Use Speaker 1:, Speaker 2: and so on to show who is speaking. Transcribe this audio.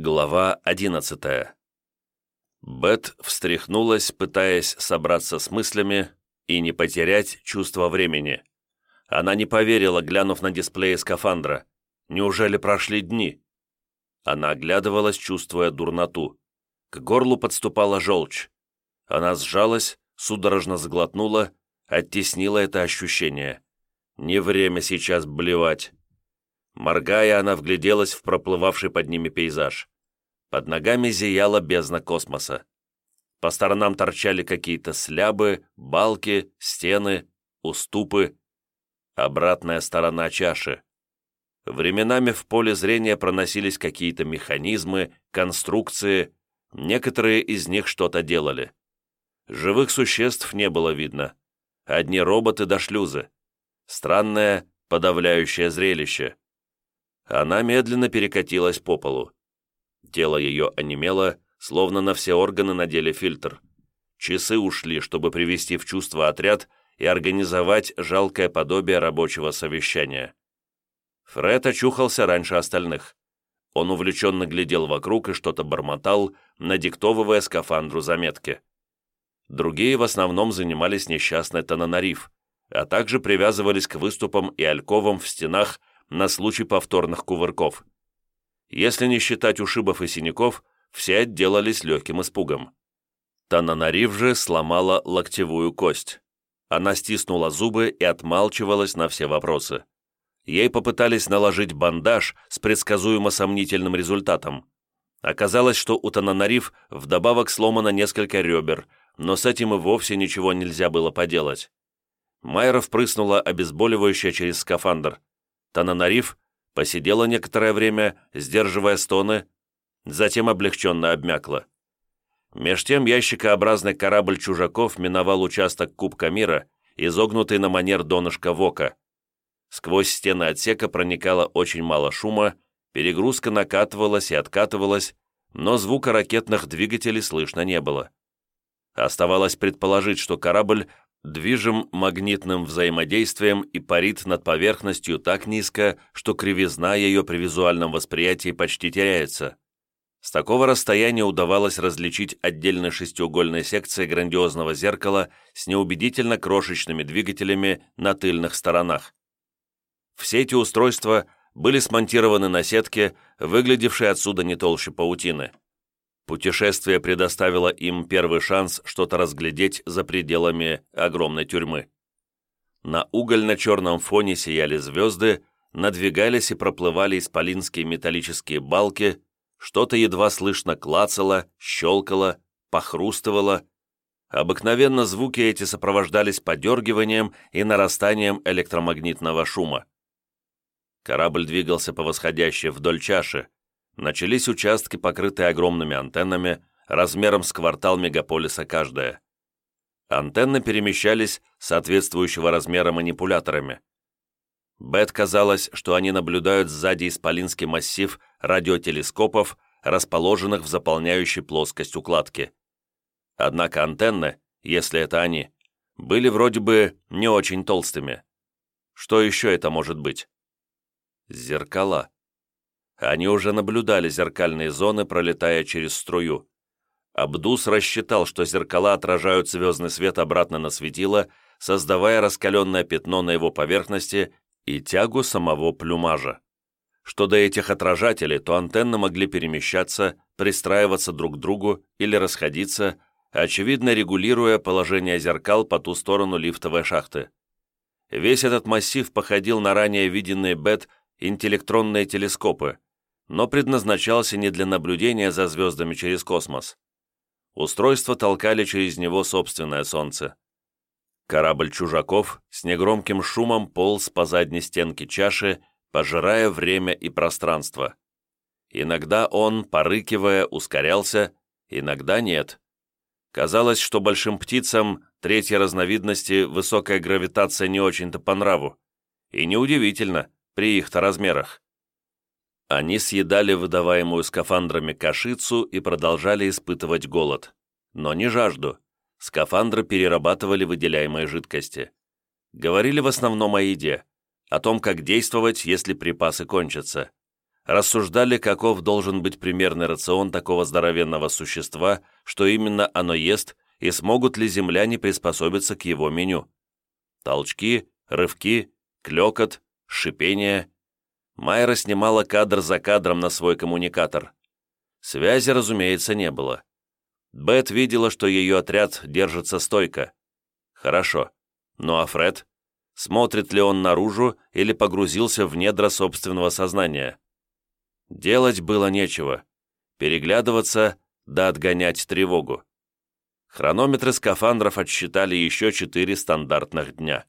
Speaker 1: Глава одиннадцатая. Бет встряхнулась, пытаясь собраться с мыслями и не потерять чувство времени. Она не поверила, глянув на дисплей скафандра. Неужели прошли дни? Она оглядывалась, чувствуя дурноту. К горлу подступала желчь. Она сжалась, судорожно сглотнула, оттеснила это ощущение. Не время сейчас блевать. Моргая, она вгляделась в проплывавший под ними пейзаж. Под ногами зияла бездна космоса. По сторонам торчали какие-то слябы, балки, стены, уступы. Обратная сторона чаши. Временами в поле зрения проносились какие-то механизмы, конструкции, некоторые из них что-то делали. Живых существ не было видно. Одни роботы до шлюзы. Странное, подавляющее зрелище. Она медленно перекатилась по полу. Тело ее онемело, словно на все органы надели фильтр. Часы ушли, чтобы привести в чувство отряд и организовать жалкое подобие рабочего совещания. Фред очухался раньше остальных. Он увлеченно глядел вокруг и что-то бормотал, надиктовывая скафандру заметки. Другие в основном занимались несчастной Тананариф, а также привязывались к выступам и альковам в стенах на случай повторных кувырков. Если не считать ушибов и синяков, все отделались легким испугом. Тананарив же сломала локтевую кость. Она стиснула зубы и отмалчивалась на все вопросы. Ей попытались наложить бандаж с предсказуемо сомнительным результатом. Оказалось, что у Тананарив вдобавок сломано несколько ребер, но с этим и вовсе ничего нельзя было поделать. Майра впрыснула обезболивающее через скафандр. Тананариф посидела некоторое время, сдерживая стоны, затем облегченно обмякла. Меж тем ящикообразный корабль чужаков миновал участок Кубка мира, изогнутый на манер донышка Вока. Сквозь стены отсека проникало очень мало шума, перегрузка накатывалась и откатывалась, но звука ракетных двигателей слышно не было. Оставалось предположить, что корабль движим магнитным взаимодействием и парит над поверхностью так низко, что кривизна ее при визуальном восприятии почти теряется. С такого расстояния удавалось различить отдельные шестиугольные секции грандиозного зеркала с неубедительно крошечными двигателями на тыльных сторонах. Все эти устройства были смонтированы на сетке, выглядевшей отсюда не толще паутины. Путешествие предоставило им первый шанс что-то разглядеть за пределами огромной тюрьмы. На угольно-черном фоне сияли звезды, надвигались и проплывали исполинские металлические балки, что-то едва слышно клацало, щелкало, похрустывало. Обыкновенно звуки эти сопровождались подергиванием и нарастанием электромагнитного шума. Корабль двигался по восходящей вдоль чаши, начались участки, покрытые огромными антеннами, размером с квартал мегаполиса каждая. Антенны перемещались соответствующего размера манипуляторами. Бет казалось, что они наблюдают сзади исполинский массив радиотелескопов, расположенных в заполняющей плоскость укладки. Однако антенны, если это они, были вроде бы не очень толстыми. Что еще это может быть? Зеркала. Они уже наблюдали зеркальные зоны, пролетая через струю. Абдус рассчитал, что зеркала отражают звездный свет обратно на светило, создавая раскаленное пятно на его поверхности и тягу самого плюмажа. Что до этих отражателей, то антенны могли перемещаться, пристраиваться друг к другу или расходиться, очевидно регулируя положение зеркал по ту сторону лифтовой шахты. Весь этот массив походил на ранее виденные БЭТ интеллектронные телескопы, но предназначался не для наблюдения за звездами через космос. Устройства толкали через него собственное солнце. Корабль чужаков с негромким шумом полз по задней стенке чаши, пожирая время и пространство. Иногда он, порыкивая, ускорялся, иногда нет. Казалось, что большим птицам третьей разновидности высокая гравитация не очень-то по нраву. И неудивительно, при их-то размерах. Они съедали выдаваемую скафандрами кашицу и продолжали испытывать голод. Но не жажду. Скафандры перерабатывали выделяемые жидкости. Говорили в основном о еде, о том, как действовать, если припасы кончатся. рассуждали, каков должен быть примерный рацион такого здоровенного существа, что именно оно ест, и смогут ли земляне приспособиться к его меню. Толчки, рывки, клекот, шипение. Майра снимала кадр за кадром на свой коммуникатор. Связи, разумеется, не было. Бет видела, что ее отряд держится стойко. Хорошо. Ну а Фред? Смотрит ли он наружу или погрузился в недра собственного сознания? Делать было нечего. Переглядываться да отгонять тревогу. Хронометры скафандров отсчитали еще четыре стандартных дня.